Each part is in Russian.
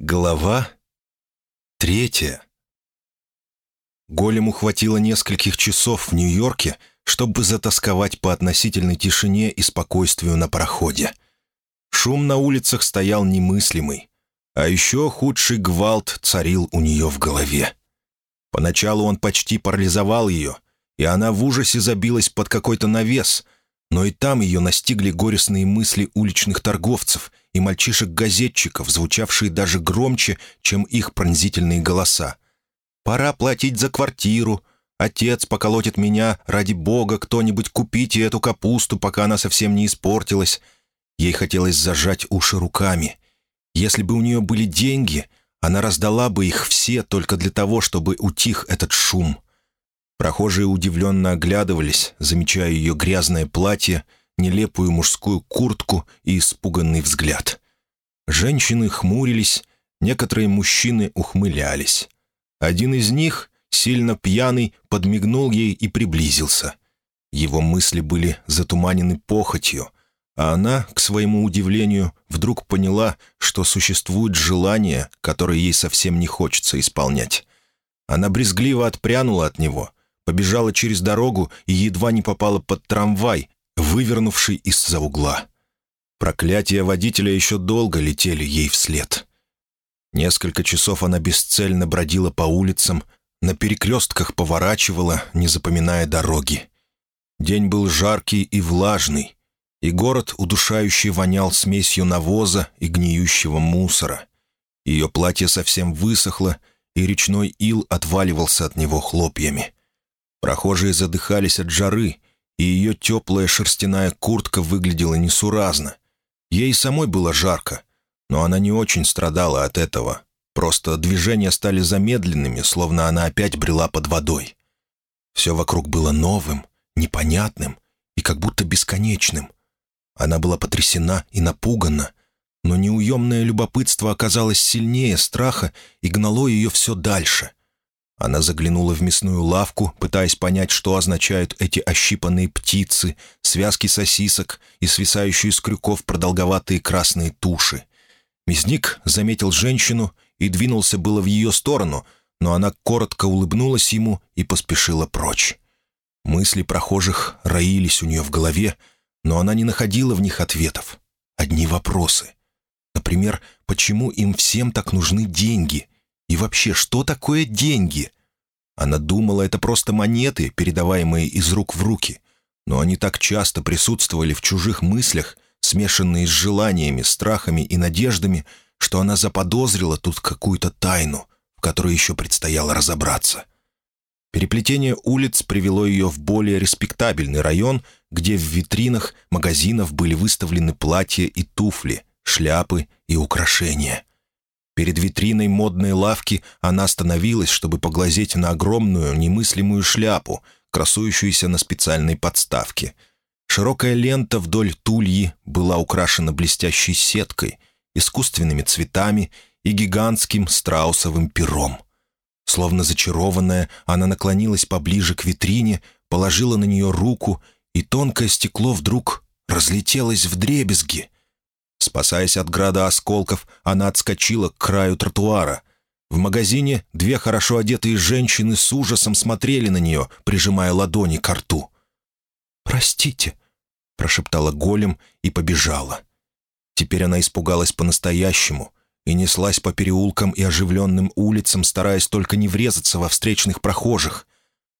Глава третья. Голему хватило нескольких часов в Нью-Йорке, чтобы затасковать по относительной тишине и спокойствию на пароходе. Шум на улицах стоял немыслимый, а еще худший гвалт царил у нее в голове. Поначалу он почти парализовал ее, и она в ужасе забилась под какой-то навес, но и там ее настигли горестные мысли уличных торговцев и мальчишек-газетчиков, звучавшие даже громче, чем их пронзительные голоса. «Пора платить за квартиру», «Отец поколотит меня, ради бога, кто-нибудь купите эту капусту, пока она совсем не испортилась». Ей хотелось зажать уши руками. Если бы у нее были деньги, она раздала бы их все только для того, чтобы утих этот шум. Прохожие удивленно оглядывались, замечая ее грязное платье, нелепую мужскую куртку и испуганный взгляд. Женщины хмурились, некоторые мужчины ухмылялись. Один из них, сильно пьяный, подмигнул ей и приблизился. Его мысли были затуманены похотью, а она, к своему удивлению, вдруг поняла, что существует желание, которое ей совсем не хочется исполнять. Она брезгливо отпрянула от него, побежала через дорогу и едва не попала под трамвай, вывернувший из-за угла. Проклятия водителя еще долго летели ей вслед. Несколько часов она бесцельно бродила по улицам, на перекрестках поворачивала, не запоминая дороги. День был жаркий и влажный, и город удушающе вонял смесью навоза и гниющего мусора. Ее платье совсем высохло, и речной ил отваливался от него хлопьями. Прохожие задыхались от жары, и ее теплая шерстяная куртка выглядела несуразно. Ей самой было жарко, но она не очень страдала от этого. Просто движения стали замедленными, словно она опять брела под водой. Все вокруг было новым, непонятным и как будто бесконечным. Она была потрясена и напугана, но неуемное любопытство оказалось сильнее страха и гнало ее все дальше — она заглянула в мясную лавку, пытаясь понять, что означают эти ощипанные птицы, связки сосисок и свисающие с крюков продолговатые красные туши. Мясник заметил женщину и двинулся было в ее сторону, но она коротко улыбнулась ему и поспешила прочь. Мысли прохожих роились у нее в голове, но она не находила в них ответов. Одни вопросы. Например, почему им всем так нужны деньги — и вообще, что такое деньги? Она думала, это просто монеты, передаваемые из рук в руки. Но они так часто присутствовали в чужих мыслях, смешанные с желаниями, страхами и надеждами, что она заподозрила тут какую-то тайну, в которой еще предстояло разобраться. Переплетение улиц привело ее в более респектабельный район, где в витринах магазинов были выставлены платья и туфли, шляпы и украшения — Перед витриной модной лавки она остановилась, чтобы поглазеть на огромную немыслимую шляпу, красующуюся на специальной подставке. Широкая лента вдоль тульи была украшена блестящей сеткой, искусственными цветами и гигантским страусовым пером. Словно зачарованная, она наклонилась поближе к витрине, положила на нее руку, и тонкое стекло вдруг разлетелось в дребезги — Спасаясь от града осколков, она отскочила к краю тротуара. В магазине две хорошо одетые женщины с ужасом смотрели на нее, прижимая ладони к рту. «Простите», — прошептала голем и побежала. Теперь она испугалась по-настоящему и неслась по переулкам и оживленным улицам, стараясь только не врезаться во встречных прохожих.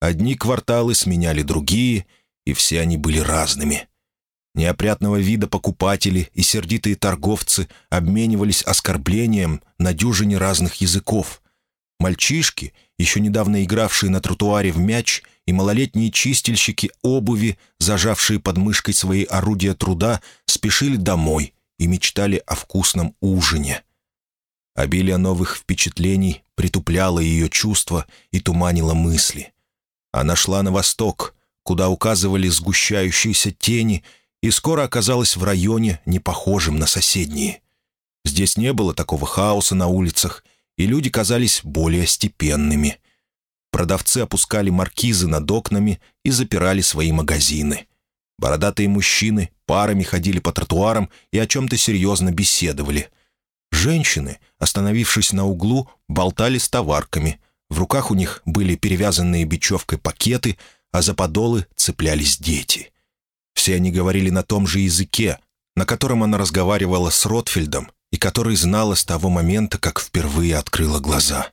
Одни кварталы сменяли другие, и все они были разными. Неопрятного вида покупатели и сердитые торговцы обменивались оскорблением на дюжине разных языков. Мальчишки, еще недавно игравшие на тротуаре в мяч, и малолетние чистильщики обуви, зажавшие под мышкой свои орудия труда, спешили домой и мечтали о вкусном ужине. Обилие новых впечатлений притупляло ее чувства и туманило мысли. Она шла на восток, куда указывали сгущающиеся тени — и скоро оказалась в районе, не похожем на соседние. Здесь не было такого хаоса на улицах, и люди казались более степенными. Продавцы опускали маркизы над окнами и запирали свои магазины. Бородатые мужчины парами ходили по тротуарам и о чем-то серьезно беседовали. Женщины, остановившись на углу, болтали с товарками. В руках у них были перевязанные бечевкой пакеты, а за подолы цеплялись дети. Все они говорили на том же языке, на котором она разговаривала с Ротфельдом и который знала с того момента, как впервые открыла глаза.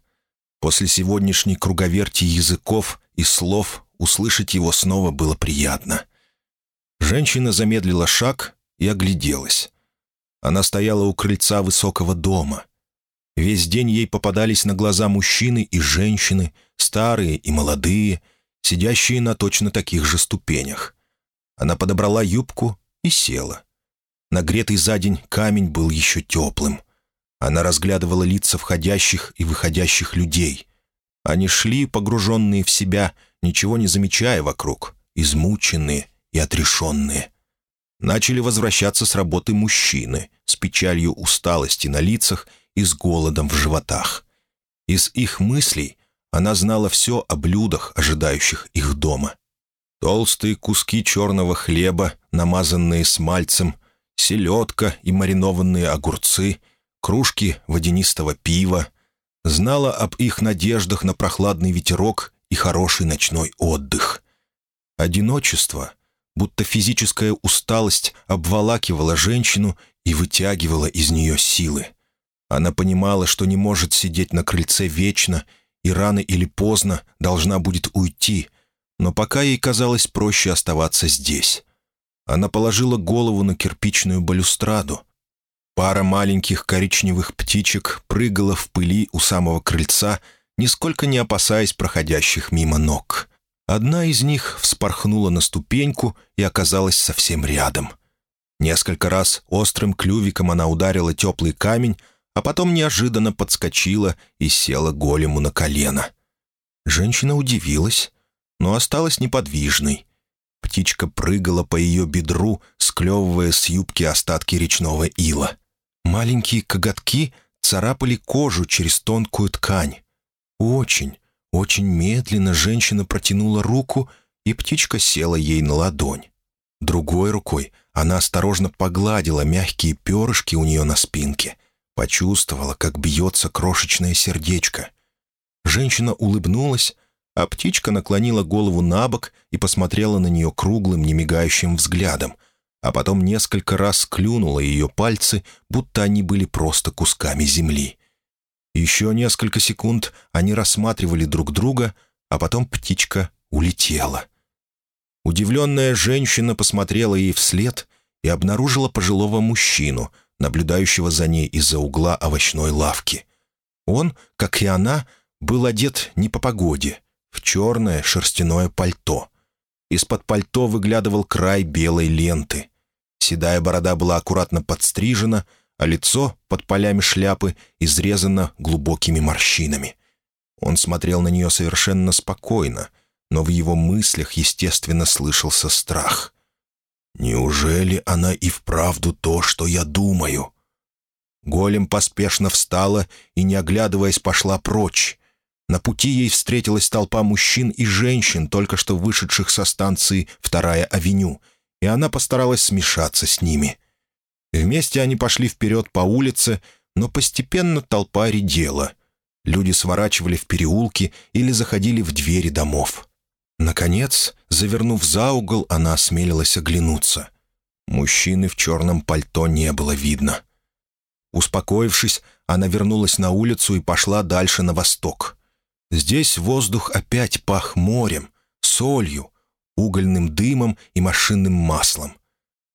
После сегодняшней круговерти языков и слов услышать его снова было приятно. Женщина замедлила шаг и огляделась. Она стояла у крыльца высокого дома. Весь день ей попадались на глаза мужчины и женщины, старые и молодые, сидящие на точно таких же ступенях. Она подобрала юбку и села. Нагретый за день камень был еще теплым. Она разглядывала лица входящих и выходящих людей. Они шли, погруженные в себя, ничего не замечая вокруг, измученные и отрешенные. Начали возвращаться с работы мужчины, с печалью усталости на лицах и с голодом в животах. Из их мыслей она знала все о блюдах, ожидающих их дома. Толстые куски черного хлеба, намазанные смальцем, селедка и маринованные огурцы, кружки водянистого пива. Знала об их надеждах на прохладный ветерок и хороший ночной отдых. Одиночество, будто физическая усталость, обволакивала женщину и вытягивала из нее силы. Она понимала, что не может сидеть на крыльце вечно и рано или поздно должна будет уйти, но пока ей казалось проще оставаться здесь. Она положила голову на кирпичную балюстраду. Пара маленьких коричневых птичек прыгала в пыли у самого крыльца, нисколько не опасаясь проходящих мимо ног. Одна из них вспорхнула на ступеньку и оказалась совсем рядом. Несколько раз острым клювиком она ударила теплый камень, а потом неожиданно подскочила и села голему на колено. Женщина удивилась, но осталась неподвижной. Птичка прыгала по ее бедру, склевывая с юбки остатки речного ила. Маленькие коготки царапали кожу через тонкую ткань. Очень, очень медленно женщина протянула руку, и птичка села ей на ладонь. Другой рукой она осторожно погладила мягкие перышки у нее на спинке, почувствовала, как бьется крошечное сердечко. Женщина улыбнулась, а птичка наклонила голову на бок и посмотрела на нее круглым, немигающим взглядом, а потом несколько раз клюнула ее пальцы, будто они были просто кусками земли. Еще несколько секунд они рассматривали друг друга, а потом птичка улетела. Удивленная женщина посмотрела ей вслед и обнаружила пожилого мужчину, наблюдающего за ней из-за угла овощной лавки. Он, как и она, был одет не по погоде — в черное шерстяное пальто. Из-под пальто выглядывал край белой ленты. Седая борода была аккуратно подстрижена, а лицо под полями шляпы изрезано глубокими морщинами. Он смотрел на нее совершенно спокойно, но в его мыслях, естественно, слышался страх. «Неужели она и вправду то, что я думаю?» Голем поспешно встала и, не оглядываясь, пошла прочь. На пути ей встретилась толпа мужчин и женщин, только что вышедших со станции «Вторая авеню», и она постаралась смешаться с ними. Вместе они пошли вперед по улице, но постепенно толпа редела. Люди сворачивали в переулки или заходили в двери домов. Наконец, завернув за угол, она осмелилась оглянуться. Мужчины в черном пальто не было видно. Успокоившись, она вернулась на улицу и пошла дальше на восток. Здесь воздух опять пах морем, солью, угольным дымом и машинным маслом.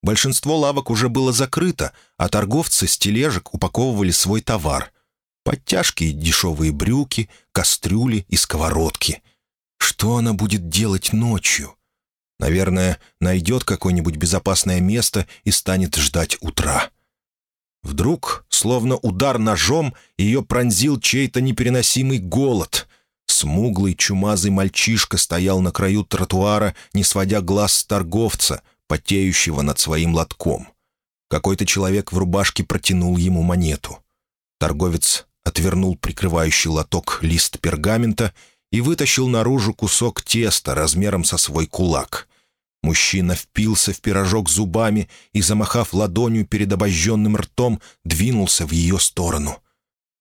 Большинство лавок уже было закрыто, а торговцы с тележек упаковывали свой товар. Подтяжки и дешевые брюки, кастрюли и сковородки. Что она будет делать ночью? Наверное, найдет какое-нибудь безопасное место и станет ждать утра. Вдруг, словно удар ножом, ее пронзил чей-то непереносимый голод. Смуглый, чумазый мальчишка стоял на краю тротуара, не сводя глаз с торговца, потеющего над своим лотком. Какой-то человек в рубашке протянул ему монету. Торговец отвернул прикрывающий лоток лист пергамента и вытащил наружу кусок теста размером со свой кулак. Мужчина впился в пирожок зубами и, замахав ладонью перед обожженным ртом, двинулся в ее сторону.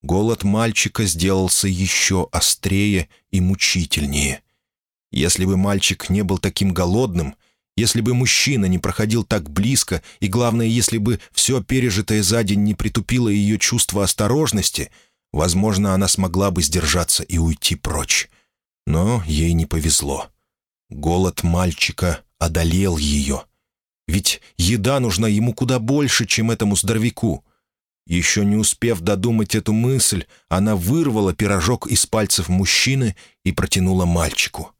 Голод мальчика сделался еще острее и мучительнее. Если бы мальчик не был таким голодным, если бы мужчина не проходил так близко, и, главное, если бы все пережитое за день не притупило ее чувство осторожности, возможно, она смогла бы сдержаться и уйти прочь. Но ей не повезло. Голод мальчика одолел ее. Ведь еда нужна ему куда больше, чем этому здоровяку. Еще не успев додумать эту мысль, она вырвала пирожок из пальцев мужчины и протянула мальчику.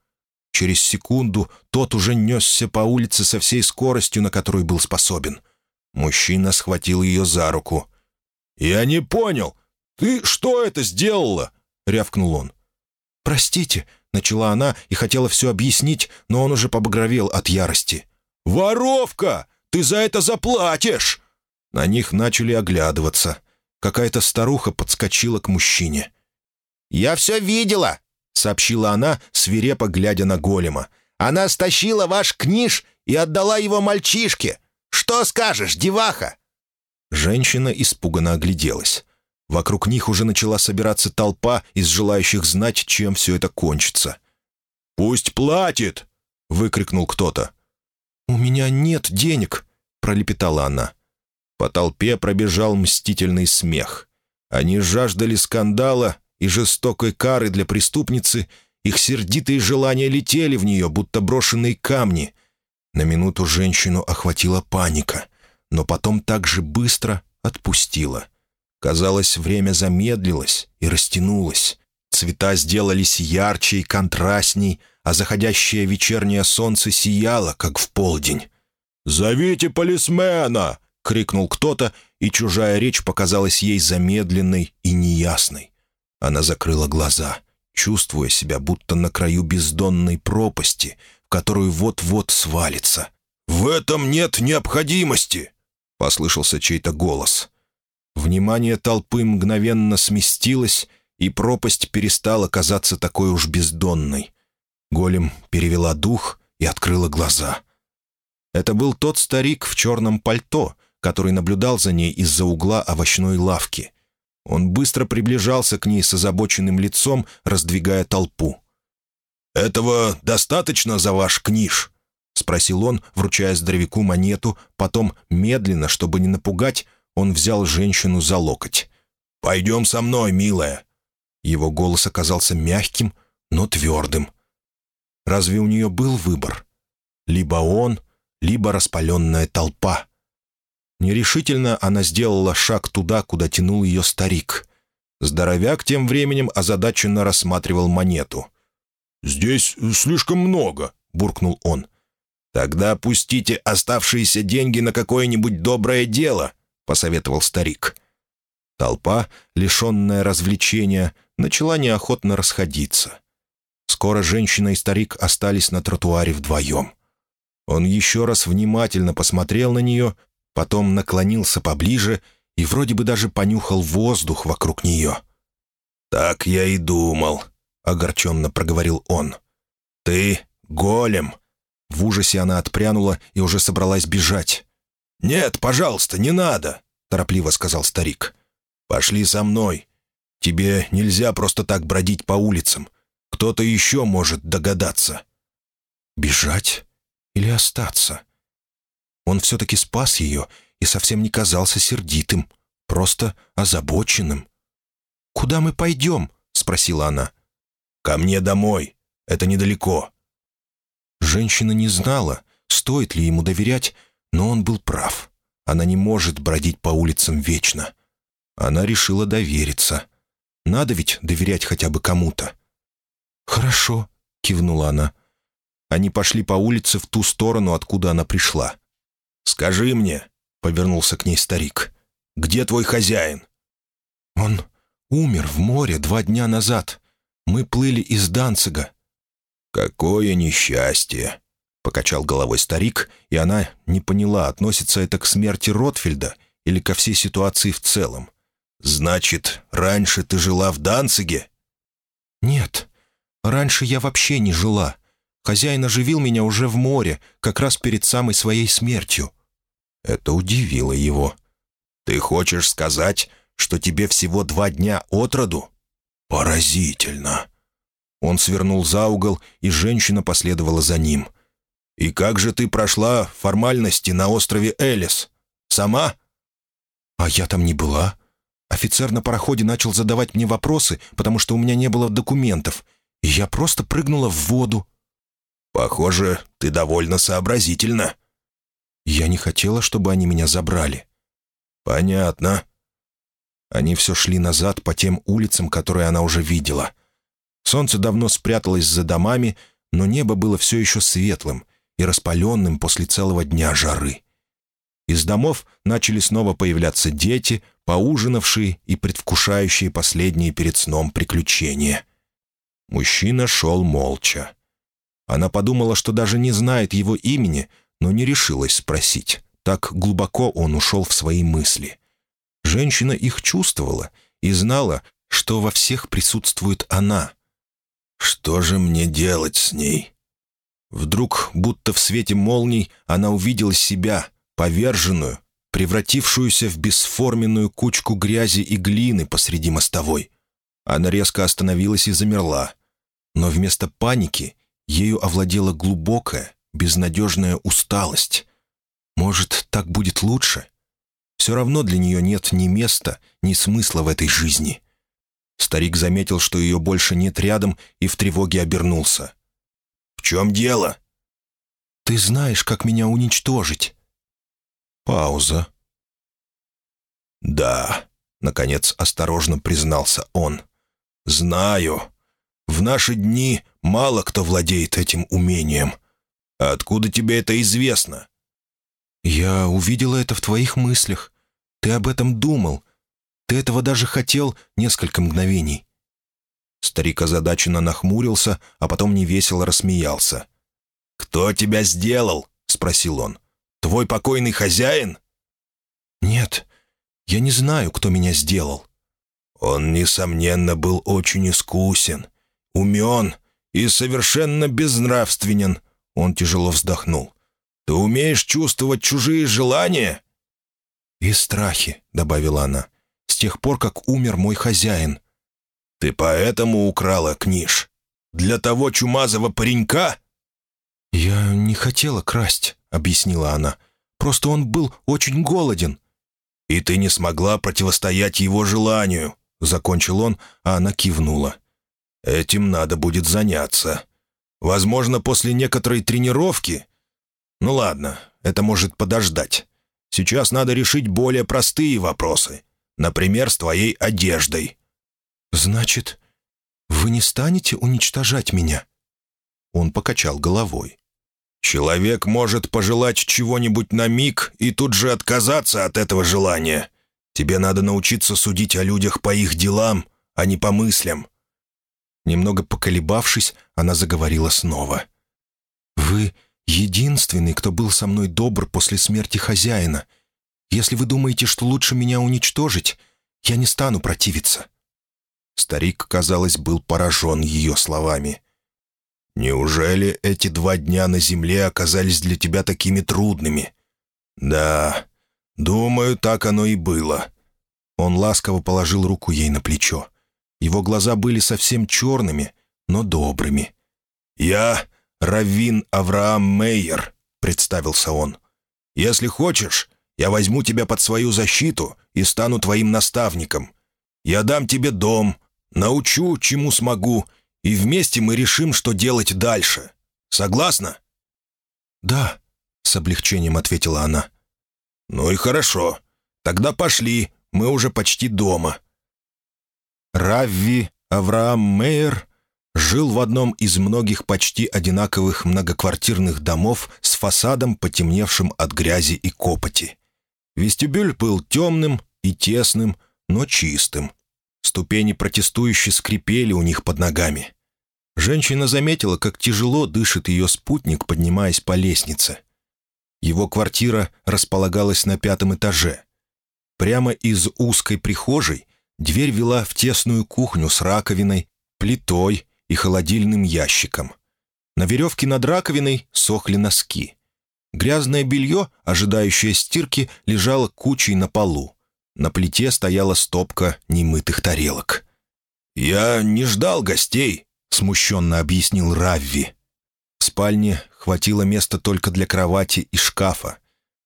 Через секунду тот уже несся по улице со всей скоростью, на которую был способен. Мужчина схватил ее за руку. «Я не понял. Ты что это сделала?» — рявкнул он. «Простите», — начала она и хотела все объяснить, но он уже побагровел от ярости. «Воровка! Ты за это заплатишь!» На них начали оглядываться. Какая-то старуха подскочила к мужчине. «Я все видела!» — сообщила она, свирепо глядя на голема. «Она стащила ваш книж и отдала его мальчишке. Что скажешь, деваха?» Женщина испуганно огляделась. Вокруг них уже начала собираться толпа из желающих знать, чем все это кончится. «Пусть платит!» — выкрикнул кто-то. «У меня нет денег!» — пролепетала она. По толпе пробежал мстительный смех. Они жаждали скандала и жестокой кары для преступницы, их сердитые желания летели в нее, будто брошенные камни. На минуту женщину охватила паника, но потом так же быстро отпустила. Казалось, время замедлилось и растянулось. Цвета сделались ярче и контрастней, а заходящее вечернее солнце сияло, как в полдень. «Зовите полисмена!» — крикнул кто-то, и чужая речь показалась ей замедленной и неясной. Она закрыла глаза, чувствуя себя будто на краю бездонной пропасти, в которую вот-вот свалится. «В этом нет необходимости!» — послышался чей-то голос. Внимание толпы мгновенно сместилось, и пропасть перестала казаться такой уж бездонной. Голем перевела дух и открыла глаза. Это был тот старик в черном пальто, который наблюдал за ней из-за угла овощной лавки. Он быстро приближался к ней с озабоченным лицом, раздвигая толпу. «Этого достаточно за ваш книж?» — спросил он, вручая здоровяку монету, потом, медленно, чтобы не напугать, он взял женщину за локоть. «Пойдем со мной, милая». Его голос оказался мягким, но твердым. Разве у нее был выбор? Либо он, либо распаленная толпа. Нерешительно она сделала шаг туда, куда тянул ее старик. Здоровяк тем временем озадаченно рассматривал монету. «Здесь слишком много», — буркнул он. «Тогда опустите оставшиеся деньги на какое-нибудь доброе дело», — посоветовал старик. Толпа, лишенная развлечения, начала неохотно расходиться. Скоро женщина и старик остались на тротуаре вдвоем. Он еще раз внимательно посмотрел на нее, потом наклонился поближе и вроде бы даже понюхал воздух вокруг нее. «Так я и думал», — огорченно проговорил он. «Ты голем». В ужасе она отпрянула и уже собралась бежать. «Нет, пожалуйста, не надо», — торопливо сказал старик. «Пошли со мной. Тебе нельзя просто так бродить по улицам. Кто-то еще может догадаться». «Бежать или остаться?» Он все-таки спас ее и совсем не казался сердитым, просто озабоченным. «Куда мы пойдем?» — спросила она. «Ко мне домой. Это недалеко». Женщина не знала, стоит ли ему доверять, но он был прав. Она не может бродить по улицам вечно. Она решила довериться. Надо ведь доверять хотя бы кому-то. «Хорошо», — кивнула она. Они пошли по улице в ту сторону, откуда она пришла. «Скажи мне», — повернулся к ней старик, — «где твой хозяин?» «Он умер в море два дня назад. Мы плыли из Данцига». «Какое несчастье!» Покачал головой старик, и она не поняла, относится это к смерти Ротфельда или ко всей ситуации в целом. «Значит, раньше ты жила в Данциге?» «Нет, раньше я вообще не жила. Хозяин оживил меня уже в море, как раз перед самой своей смертью». Это удивило его. «Ты хочешь сказать, что тебе всего два дня от роду?» «Поразительно!» Он свернул за угол, и женщина последовала за ним. «И как же ты прошла формальности на острове Элис? Сама?» «А я там не была. Офицер на пароходе начал задавать мне вопросы, потому что у меня не было документов, и я просто прыгнула в воду». «Похоже, ты довольно сообразительна». «Я не хотела, чтобы они меня забрали». «Понятно». Они все шли назад по тем улицам, которые она уже видела. Солнце давно спряталось за домами, но небо было все еще светлым и распаленным после целого дня жары. Из домов начали снова появляться дети, поужинавшие и предвкушающие последние перед сном приключения. Мужчина шел молча. Она подумала, что даже не знает его имени, но не решилась спросить. Так глубоко он ушел в свои мысли. Женщина их чувствовала и знала, что во всех присутствует она. «Что же мне делать с ней?» Вдруг, будто в свете молний, она увидела себя, поверженную, превратившуюся в бесформенную кучку грязи и глины посреди мостовой. Она резко остановилась и замерла. Но вместо паники Ею овладела глубокая, безнадежная усталость. Может, так будет лучше? Все равно для нее нет ни места, ни смысла в этой жизни. Старик заметил, что ее больше нет рядом, и в тревоге обернулся. «В чем дело?» «Ты знаешь, как меня уничтожить». Пауза. «Да», — наконец осторожно признался он. «Знаю. В наши дни мало кто владеет этим умением. А откуда тебе это известно?» «Я увидела это в твоих мыслях. Ты об этом думал. Ты этого даже хотел несколько мгновений». Старик озадаченно нахмурился, а потом невесело рассмеялся. «Кто тебя сделал?» — спросил он. «Твой покойный хозяин?» «Нет, я не знаю, кто меня сделал». «Он, несомненно, был очень искусен умен и совершенно безнравственен», — он тяжело вздохнул. «Ты умеешь чувствовать чужие желания?» «И страхи», — добавила она, — «с тех пор, как умер мой хозяин». «Ты поэтому украла книж? Для того чумазого паренька?» «Я не хотела красть», — объяснила она. «Просто он был очень голоден». «И ты не смогла противостоять его желанию», — закончил он, а она кивнула. Этим надо будет заняться. Возможно, после некоторой тренировки... Ну ладно, это может подождать. Сейчас надо решить более простые вопросы. Например, с твоей одеждой. «Значит, вы не станете уничтожать меня?» Он покачал головой. «Человек может пожелать чего-нибудь на миг и тут же отказаться от этого желания. Тебе надо научиться судить о людях по их делам, а не по мыслям. Немного поколебавшись, она заговорила снова. «Вы единственный, кто был со мной добр после смерти хозяина. Если вы думаете, что лучше меня уничтожить, я не стану противиться». Старик, казалось, был поражен ее словами. «Неужели эти два дня на земле оказались для тебя такими трудными?» «Да, думаю, так оно и было». Он ласково положил руку ей на плечо. Его глаза были совсем черными, но добрыми. «Я Раввин Авраам Мейер», — представился он. «Если хочешь, я возьму тебя под свою защиту и стану твоим наставником. Я дам тебе дом, научу, чему смогу, и вместе мы решим, что делать дальше. Согласна?» «Да», — с облегчением ответила она. «Ну и хорошо. Тогда пошли, мы уже почти дома». Равви Авраам Мейер жил в одном из многих почти одинаковых многоквартирных домов с фасадом, потемневшим от грязи и копоти. Вестибюль был темным и тесным, но чистым. Ступени протестующе скрипели у них под ногами. Женщина заметила, как тяжело дышит ее спутник, поднимаясь по лестнице. Его квартира располагалась на пятом этаже. Прямо из узкой прихожей Дверь вела в тесную кухню с раковиной, плитой и холодильным ящиком. На веревке над раковиной сохли носки. Грязное белье, ожидающее стирки, лежало кучей на полу. На плите стояла стопка немытых тарелок. «Я не ждал гостей», — смущенно объяснил Равви. В спальне хватило места только для кровати и шкафа.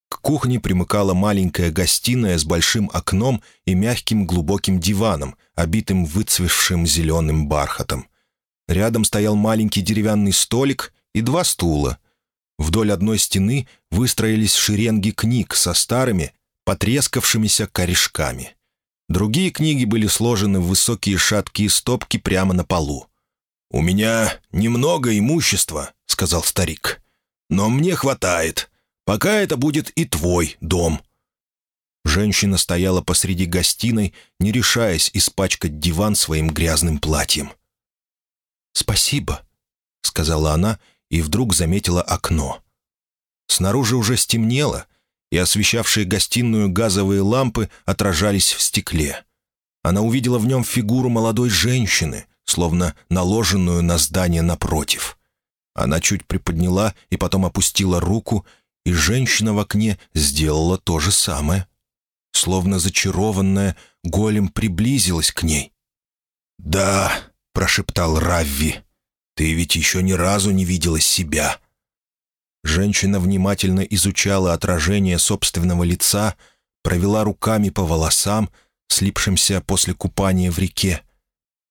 К кухне примыкала маленькая гостиная с большим окном и мягким глубоким диваном, обитым выцвевшим зеленым бархатом. Рядом стоял маленький деревянный столик и два стула. Вдоль одной стены выстроились шеренги книг со старыми, потрескавшимися корешками. Другие книги были сложены в высокие шаткие стопки прямо на полу. «У меня немного имущества», — сказал старик. «Но мне хватает. Пока это будет и твой дом». Женщина стояла посреди гостиной, не решаясь испачкать диван своим грязным платьем. «Спасибо», — сказала она и вдруг заметила окно. Снаружи уже стемнело, и освещавшие гостиную газовые лампы отражались в стекле. Она увидела в нем фигуру молодой женщины, словно наложенную на здание напротив. Она чуть приподняла и потом опустила руку, и женщина в окне сделала то же самое. Словно зачарованная, голем приблизилась к ней. «Да», — прошептал Равви, — «ты ведь еще ни разу не видела себя». Женщина внимательно изучала отражение собственного лица, провела руками по волосам, слипшимся после купания в реке,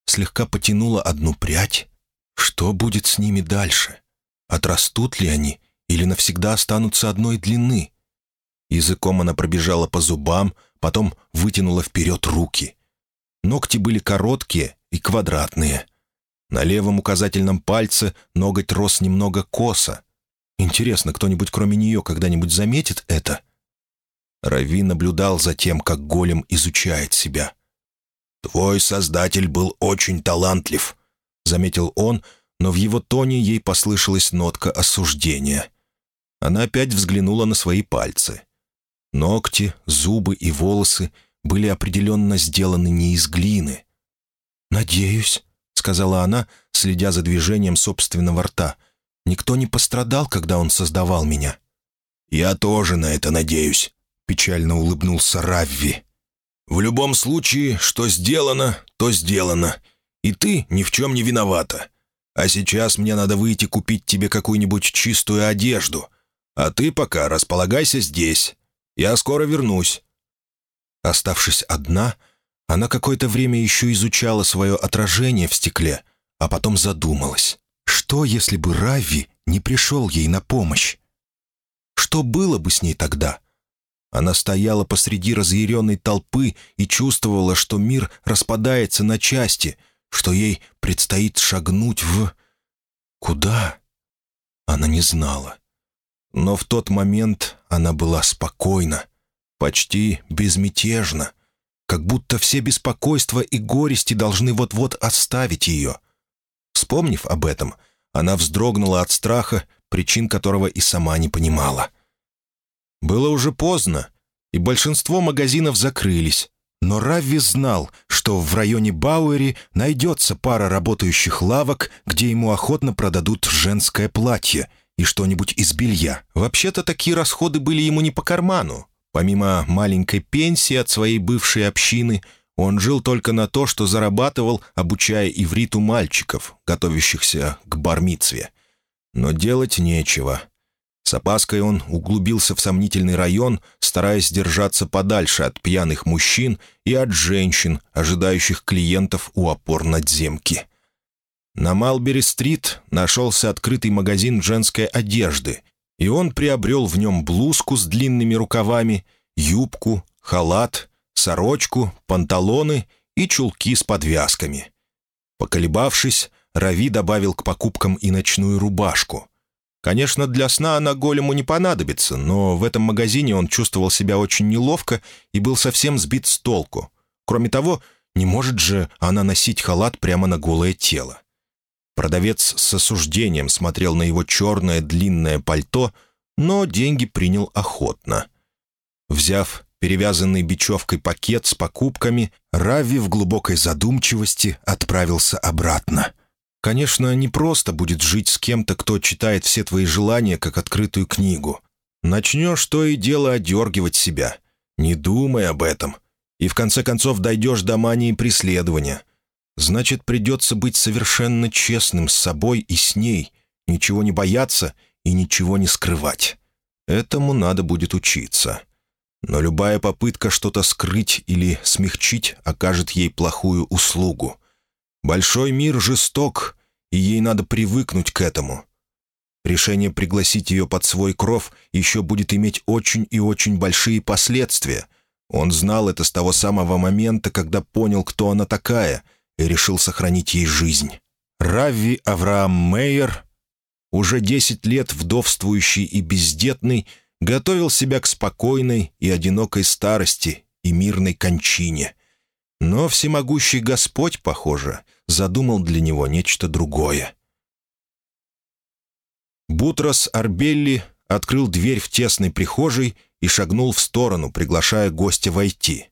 слегка потянула одну прядь. Что будет с ними дальше? Отрастут ли они или навсегда останутся одной длины? Языком она пробежала по зубам, потом вытянула вперед руки. Ногти были короткие и квадратные. На левом указательном пальце ноготь рос немного косо, Интересно, кто-нибудь кроме нее когда-нибудь заметит это? Рави наблюдал за тем, как голем изучает себя. «Твой создатель был очень талантлив», — заметил он, но в его тоне ей послышалась нотка осуждения. Она опять взглянула на свои пальцы. Ногти, зубы и волосы были определенно сделаны не из глины. «Надеюсь», — сказала она, следя за движением собственного рта — Никто не пострадал, когда он создавал меня». «Я тоже на это надеюсь», — печально улыбнулся Равви. «В любом случае, что сделано, то сделано. И ты ни в чем не виновата. А сейчас мне надо выйти купить тебе какую-нибудь чистую одежду. А ты пока располагайся здесь. Я скоро вернусь». Оставшись одна, она какое-то время еще изучала свое отражение в стекле, а потом задумалась. Что, если бы Рави не пришел ей на помощь? Что было бы с ней тогда? Она стояла посреди разъяренной толпы и чувствовала, что мир распадается на части, что ей предстоит шагнуть в... Куда? Она не знала. Но в тот момент она была спокойна, почти безмятежна, как будто все беспокойства и горести должны вот-вот оставить ее — Вспомнив об этом, она вздрогнула от страха, причин которого и сама не понимала. Было уже поздно, и большинство магазинов закрылись, но Равви знал, что в районе Бауэри найдется пара работающих лавок, где ему охотно продадут женское платье и что-нибудь из белья. Вообще-то такие расходы были ему не по карману. Помимо маленькой пенсии от своей бывшей общины – он жил только на то, что зарабатывал, обучая ивриту мальчиков, готовящихся к бармицве. Но делать нечего. С опаской он углубился в сомнительный район, стараясь держаться подальше от пьяных мужчин и от женщин, ожидающих клиентов у опор надземки. На Малбери-стрит нашелся открытый магазин женской одежды, и он приобрел в нем блузку с длинными рукавами, юбку, халат сорочку, панталоны и чулки с подвязками. Поколебавшись, Рави добавил к покупкам и ночную рубашку. Конечно, для сна она голему не понадобится, но в этом магазине он чувствовал себя очень неловко и был совсем сбит с толку. Кроме того, не может же она носить халат прямо на голое тело. Продавец с осуждением смотрел на его черное длинное пальто, но деньги принял охотно. Взяв перевязанный бечевкой пакет с покупками, Рави в глубокой задумчивости отправился обратно. Конечно, не просто будет жить с кем-то, кто читает все твои желания, как открытую книгу. Начнешь то и дело одергивать себя. Не думай об этом. И в конце концов дойдешь до мании преследования. Значит, придется быть совершенно честным с собой и с ней, ничего не бояться и ничего не скрывать. Этому надо будет учиться. Но любая попытка что-то скрыть или смягчить окажет ей плохую услугу. Большой мир жесток, и ей надо привыкнуть к этому. Решение пригласить ее под свой кров еще будет иметь очень и очень большие последствия. Он знал это с того самого момента, когда понял, кто она такая, и решил сохранить ей жизнь. Равви Авраам Мейер, уже десять лет вдовствующий и бездетный, готовил себя к спокойной и одинокой старости и мирной кончине. Но всемогущий Господь, похоже, задумал для него нечто другое. Бутрос Арбелли открыл дверь в тесной прихожей и шагнул в сторону, приглашая гостя войти.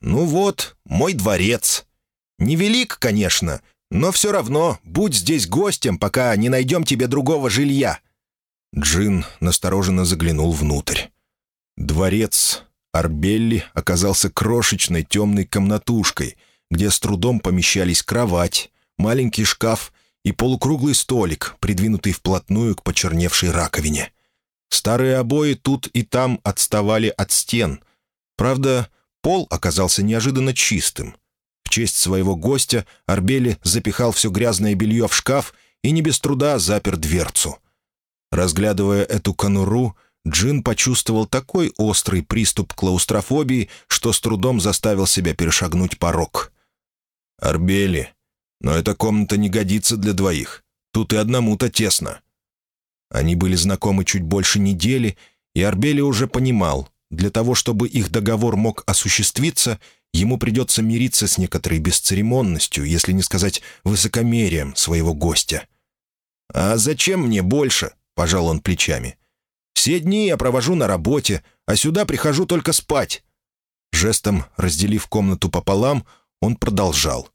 «Ну вот, мой дворец. Невелик, конечно, но все равно будь здесь гостем, пока не найдем тебе другого жилья». Джин настороженно заглянул внутрь. Дворец Арбелли оказался крошечной темной комнатушкой, где с трудом помещались кровать, маленький шкаф и полукруглый столик, придвинутый вплотную к почерневшей раковине. Старые обои тут и там отставали от стен. Правда, пол оказался неожиданно чистым. Честь своего гостя Арбели запихал все грязное белье в шкаф и не без труда запер дверцу. Разглядывая эту конуру, Джин почувствовал такой острый приступ клаустрофобии, что с трудом заставил себя перешагнуть порог. «Арбели, но эта комната не годится для двоих. Тут и одному-то тесно». Они были знакомы чуть больше недели, и Арбели уже понимал, для того, чтобы их договор мог осуществиться, ему придется мириться с некоторой бесцеремонностью, если не сказать высокомерием своего гостя. «А зачем мне больше?» — пожал он плечами. «Все дни я провожу на работе, а сюда прихожу только спать». Жестом разделив комнату пополам, он продолжал.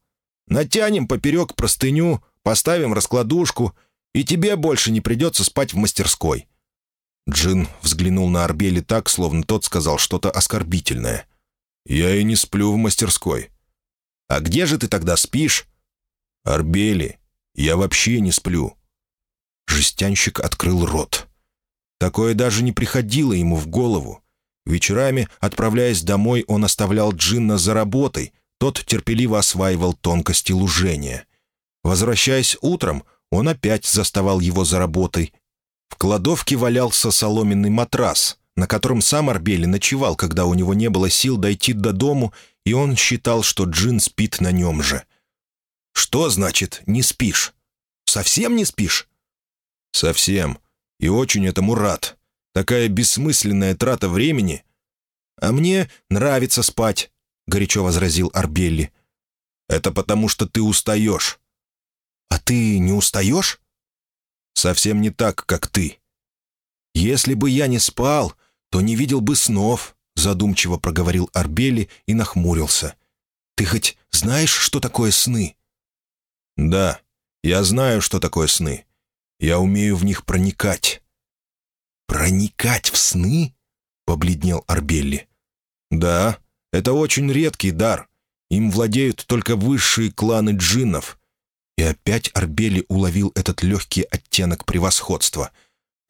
«Натянем поперек простыню, поставим раскладушку, и тебе больше не придется спать в мастерской». Джин взглянул на Арбели так, словно тот сказал что-то оскорбительное. «Я и не сплю в мастерской». «А где же ты тогда спишь?» «Арбели, я вообще не сплю. Жестянщик открыл рот. Такое даже не приходило ему в голову. Вечерами, отправляясь домой, он оставлял Джинна за работой, тот терпеливо осваивал тонкости лужения. Возвращаясь утром, он опять заставал его за работой. В кладовке валялся соломенный матрас, на котором сам Арбели ночевал, когда у него не было сил дойти до дому, и он считал, что Джин спит на нем же. «Что значит «не спишь»? Совсем не спишь?» «Совсем. И очень этому рад. Такая бессмысленная трата времени». «А мне нравится спать», — горячо возразил Арбелли. «Это потому, что ты устаешь». «А ты не устаешь?» «Совсем не так, как ты». «Если бы я не спал, то не видел бы снов», — задумчиво проговорил Арбели и нахмурился. «Ты хоть знаешь, что такое сны?» «Да, я знаю, что такое сны. Я умею в них проникать». «Проникать в сны?» — побледнел Арбелли. «Да, это очень редкий дар. Им владеют только высшие кланы джиннов». И опять Арбели уловил этот легкий оттенок превосходства.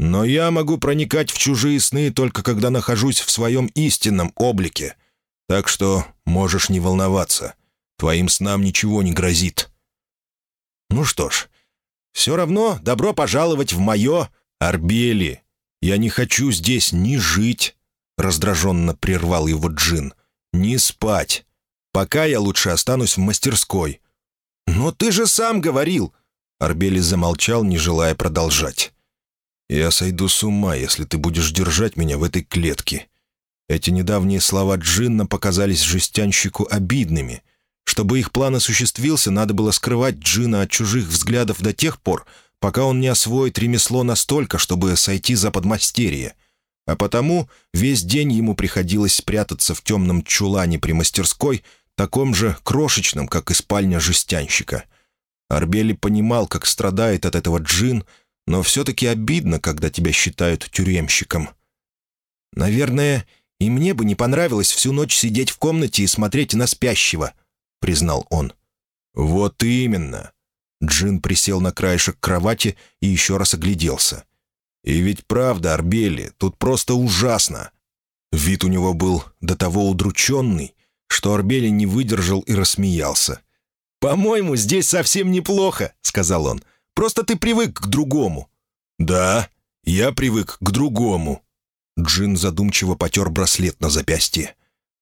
«Но я могу проникать в чужие сны только когда нахожусь в своем истинном облике. Так что можешь не волноваться. Твоим снам ничего не грозит». «Ну что ж, все равно добро пожаловать в мое Арбели. Я не хочу здесь ни жить, — раздраженно прервал его Джин, — ни спать. Пока я лучше останусь в мастерской». «Но ты же сам говорил!» Арбели замолчал, не желая продолжать. «Я сойду с ума, если ты будешь держать меня в этой клетке». Эти недавние слова Джинна показались жестянщику обидными. Чтобы их план осуществился, надо было скрывать Джина от чужих взглядов до тех пор, пока он не освоит ремесло настолько, чтобы сойти за подмастерье. А потому весь день ему приходилось спрятаться в темном чулане при мастерской, таком же крошечном, как и спальня жестянщика. Арбели понимал, как страдает от этого Джин, но все-таки обидно, когда тебя считают тюремщиком. «Наверное, и мне бы не понравилось всю ночь сидеть в комнате и смотреть на спящего», — признал он. «Вот именно». Джин присел на краешек кровати и еще раз огляделся. «И ведь правда, Арбели, тут просто ужасно». Вид у него был до того удрученный, что Арбели не выдержал и рассмеялся. «По-моему, здесь совсем неплохо», — сказал он. «Просто ты привык к другому». «Да, я привык к другому». Джин задумчиво потер браслет на запястье.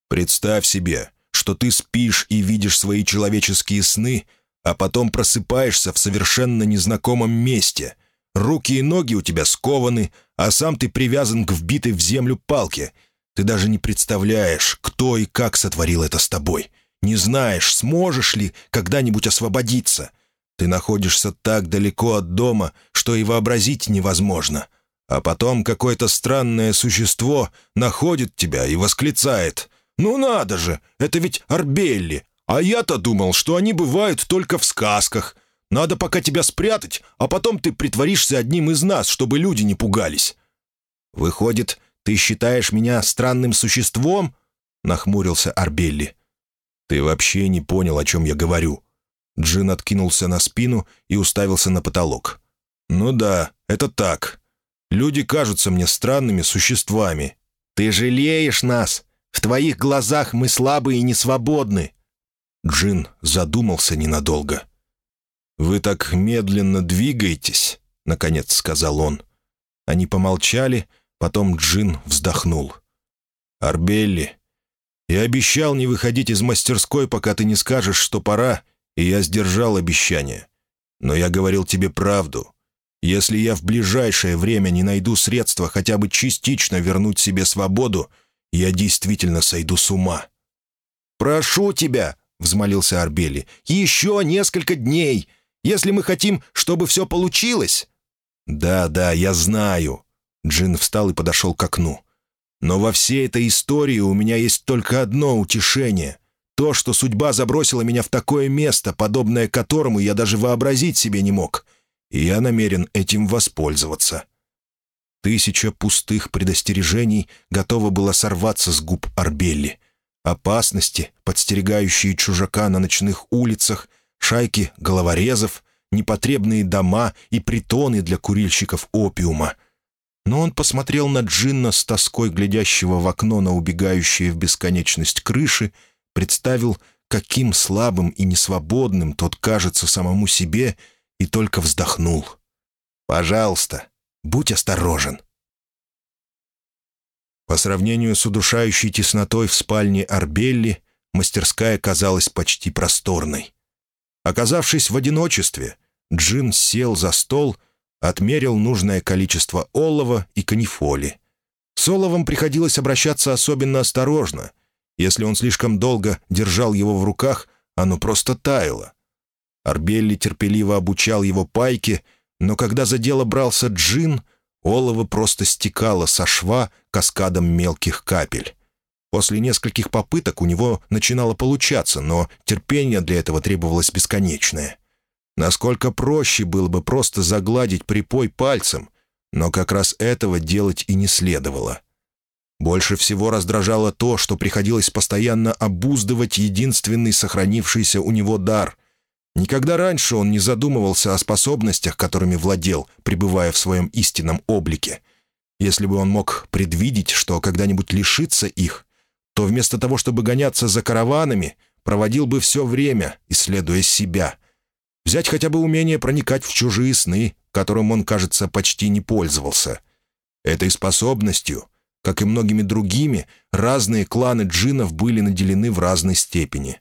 «Представь себе, что ты спишь и видишь свои человеческие сны, а потом просыпаешься в совершенно незнакомом месте. Руки и ноги у тебя скованы, а сам ты привязан к вбитой в землю палке. Ты даже не представляешь, кто и как сотворил это с тобой. Не знаешь, сможешь ли когда-нибудь освободиться. Ты находишься так далеко от дома, что и вообразить невозможно. А потом какое-то странное существо находит тебя и восклицает. «Ну надо же, это ведь Арбелли! А я-то думал, что они бывают только в сказках. Надо пока тебя спрятать, а потом ты притворишься одним из нас, чтобы люди не пугались». «Выходит, ты считаешь меня странным существом?» — нахмурился Арбелли. «Ты вообще не понял, о чем я говорю». Джин откинулся на спину и уставился на потолок. «Ну да, это так. Люди кажутся мне странными существами». «Ты жалеешь нас? В твоих глазах мы слабые и несвободны». Джин задумался ненадолго. «Вы так медленно двигаетесь», — наконец сказал он. Они помолчали, потом Джин вздохнул. «Арбелли, я обещал не выходить из мастерской, пока ты не скажешь, что пора, и я сдержал обещание. Но я говорил тебе правду. Если я в ближайшее время не найду средства хотя бы частично вернуть себе свободу, я действительно сойду с ума». «Прошу тебя», — взмолился Арбели, — «еще несколько дней, если мы хотим, чтобы все получилось». «Да, да, я знаю». Джин встал и подошел к окну. Но во всей этой истории у меня есть только одно утешение. То, что судьба забросила меня в такое место, подобное которому я даже вообразить себе не мог. И я намерен этим воспользоваться. Тысяча пустых предостережений готова была сорваться с губ Арбелли. Опасности, подстерегающие чужака на ночных улицах, шайки головорезов, непотребные дома и притоны для курильщиков опиума — но он посмотрел на Джинна с тоской, глядящего в окно на убегающие в бесконечность крыши, представил, каким слабым и несвободным тот кажется самому себе, и только вздохнул. «Пожалуйста, будь осторожен». По сравнению с удушающей теснотой в спальне Арбелли, мастерская казалась почти просторной. Оказавшись в одиночестве, Джин сел за стол — отмерил нужное количество олова и канифоли. С оловом приходилось обращаться особенно осторожно. Если он слишком долго держал его в руках, оно просто таяло. Арбелли терпеливо обучал его пайке, но когда за дело брался джин, олово просто стекало со шва каскадом мелких капель. После нескольких попыток у него начинало получаться, но терпение для этого требовалось бесконечное. Насколько проще было бы просто загладить припой пальцем, но как раз этого делать и не следовало. Больше всего раздражало то, что приходилось постоянно обуздывать единственный сохранившийся у него дар. Никогда раньше он не задумывался о способностях, которыми владел, пребывая в своем истинном облике. Если бы он мог предвидеть, что когда-нибудь лишится их, то вместо того, чтобы гоняться за караванами, проводил бы все время, исследуя себя — Взять хотя бы умение проникать в чужие сны, которым он, кажется, почти не пользовался. Этой способностью, как и многими другими, разные кланы джинов были наделены в разной степени.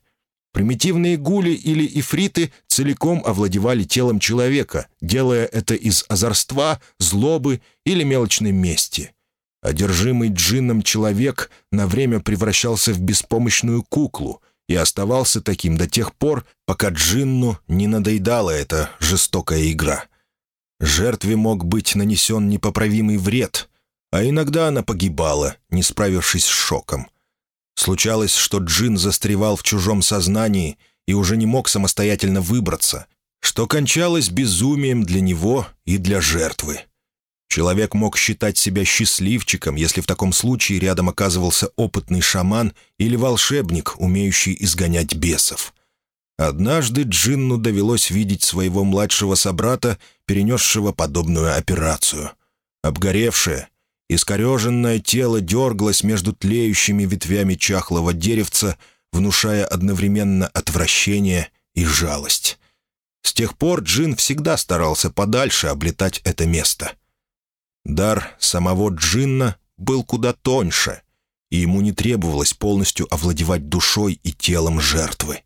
Примитивные гули или ифриты целиком овладевали телом человека, делая это из озорства, злобы или мелочной мести. Одержимый джинном человек на время превращался в беспомощную куклу — и оставался таким до тех пор, пока Джинну не надоедала эта жестокая игра. Жертве мог быть нанесен непоправимый вред, а иногда она погибала, не справившись с шоком. Случалось, что Джин застревал в чужом сознании и уже не мог самостоятельно выбраться, что кончалось безумием для него и для жертвы. Человек мог считать себя счастливчиком, если в таком случае рядом оказывался опытный шаман или волшебник, умеющий изгонять бесов. Однажды Джинну довелось видеть своего младшего собрата, перенесшего подобную операцию. Обгоревшее, искореженное тело дергалось между тлеющими ветвями чахлого деревца, внушая одновременно отвращение и жалость. С тех пор Джин всегда старался подальше облетать это место — Дар самого Джинна был куда тоньше, и ему не требовалось полностью овладевать душой и телом жертвы.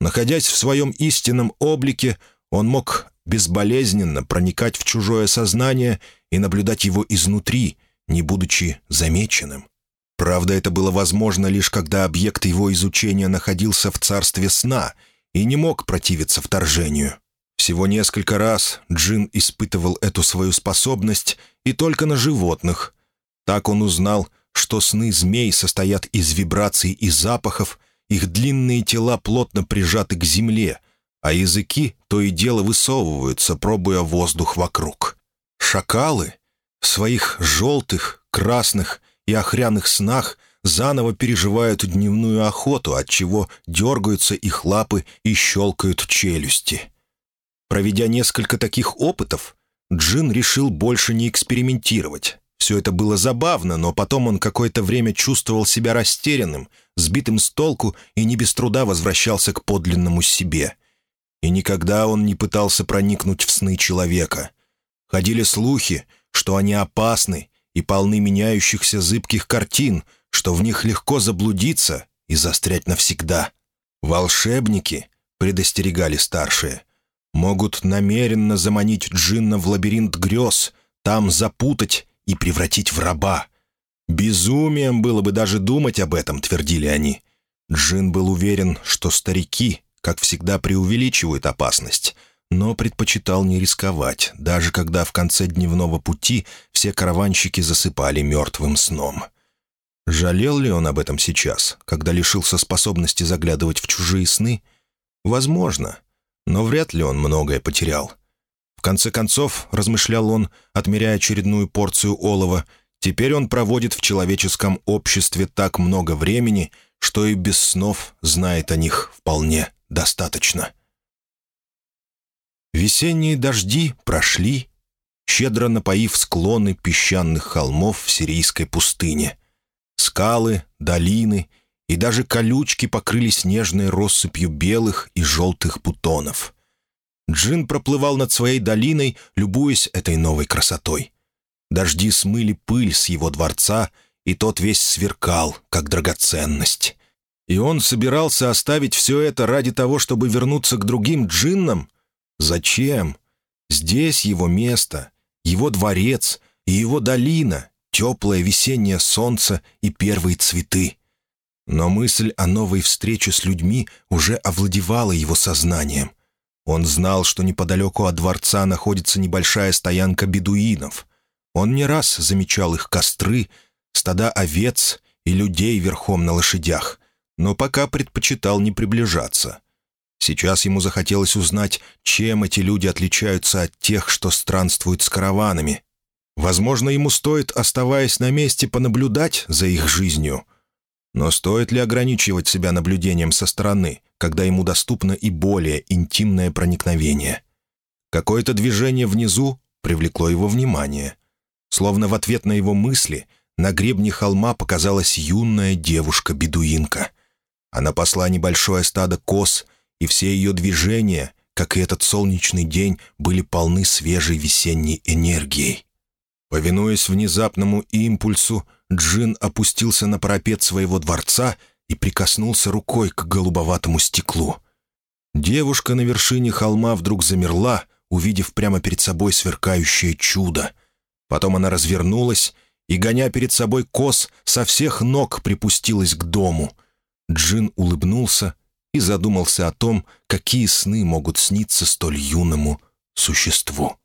Находясь в своем истинном облике, он мог безболезненно проникать в чужое сознание и наблюдать его изнутри, не будучи замеченным. Правда, это было возможно лишь когда объект его изучения находился в царстве сна и не мог противиться вторжению. Всего несколько раз Джин испытывал эту свою способность и только на животных. Так он узнал, что сны змей состоят из вибраций и запахов, их длинные тела плотно прижаты к земле, а языки то и дело высовываются, пробуя воздух вокруг. Шакалы в своих желтых, красных и охряных снах заново переживают дневную охоту, от чего дергаются их лапы и щелкают челюсти. Проведя несколько таких опытов, Джин решил больше не экспериментировать. Все это было забавно, но потом он какое-то время чувствовал себя растерянным, сбитым с толку и не без труда возвращался к подлинному себе. И никогда он не пытался проникнуть в сны человека. Ходили слухи, что они опасны и полны меняющихся зыбких картин, что в них легко заблудиться и застрять навсегда. «Волшебники», — предостерегали старшие, — могут намеренно заманить Джинна в лабиринт грез, там запутать и превратить в раба. Безумием было бы даже думать об этом, твердили они. Джин был уверен, что старики, как всегда, преувеличивают опасность, но предпочитал не рисковать, даже когда в конце дневного пути все караванщики засыпали мертвым сном. Жалел ли он об этом сейчас, когда лишился способности заглядывать в чужие сны? Возможно но вряд ли он многое потерял. В конце концов, размышлял он, отмеряя очередную порцию олова, теперь он проводит в человеческом обществе так много времени, что и без снов знает о них вполне достаточно. Весенние дожди прошли, щедро напоив склоны песчаных холмов в сирийской пустыне. Скалы, долины — и даже колючки покрылись нежной россыпью белых и желтых бутонов. Джин проплывал над своей долиной, любуясь этой новой красотой. Дожди смыли пыль с его дворца, и тот весь сверкал, как драгоценность. И он собирался оставить все это ради того, чтобы вернуться к другим джиннам? Зачем? Здесь его место, его дворец и его долина, теплое весеннее солнце и первые цветы. Но мысль о новой встрече с людьми уже овладевала его сознанием. Он знал, что неподалеку от дворца находится небольшая стоянка бедуинов. Он не раз замечал их костры, стада овец и людей верхом на лошадях, но пока предпочитал не приближаться. Сейчас ему захотелось узнать, чем эти люди отличаются от тех, что странствуют с караванами. Возможно, ему стоит, оставаясь на месте, понаблюдать за их жизнью — но стоит ли ограничивать себя наблюдением со стороны, когда ему доступно и более интимное проникновение? Какое-то движение внизу привлекло его внимание. Словно в ответ на его мысли на гребне холма показалась юная девушка-бедуинка. Она посла небольшое стадо коз, и все ее движения, как и этот солнечный день, были полны свежей весенней энергией. Повинуясь внезапному импульсу, Джин опустился на парапет своего дворца и прикоснулся рукой к голубоватому стеклу. Девушка на вершине холма вдруг замерла, увидев прямо перед собой сверкающее чудо. Потом она развернулась и, гоня перед собой кос, со всех ног припустилась к дому. Джин улыбнулся и задумался о том, какие сны могут сниться столь юному существу.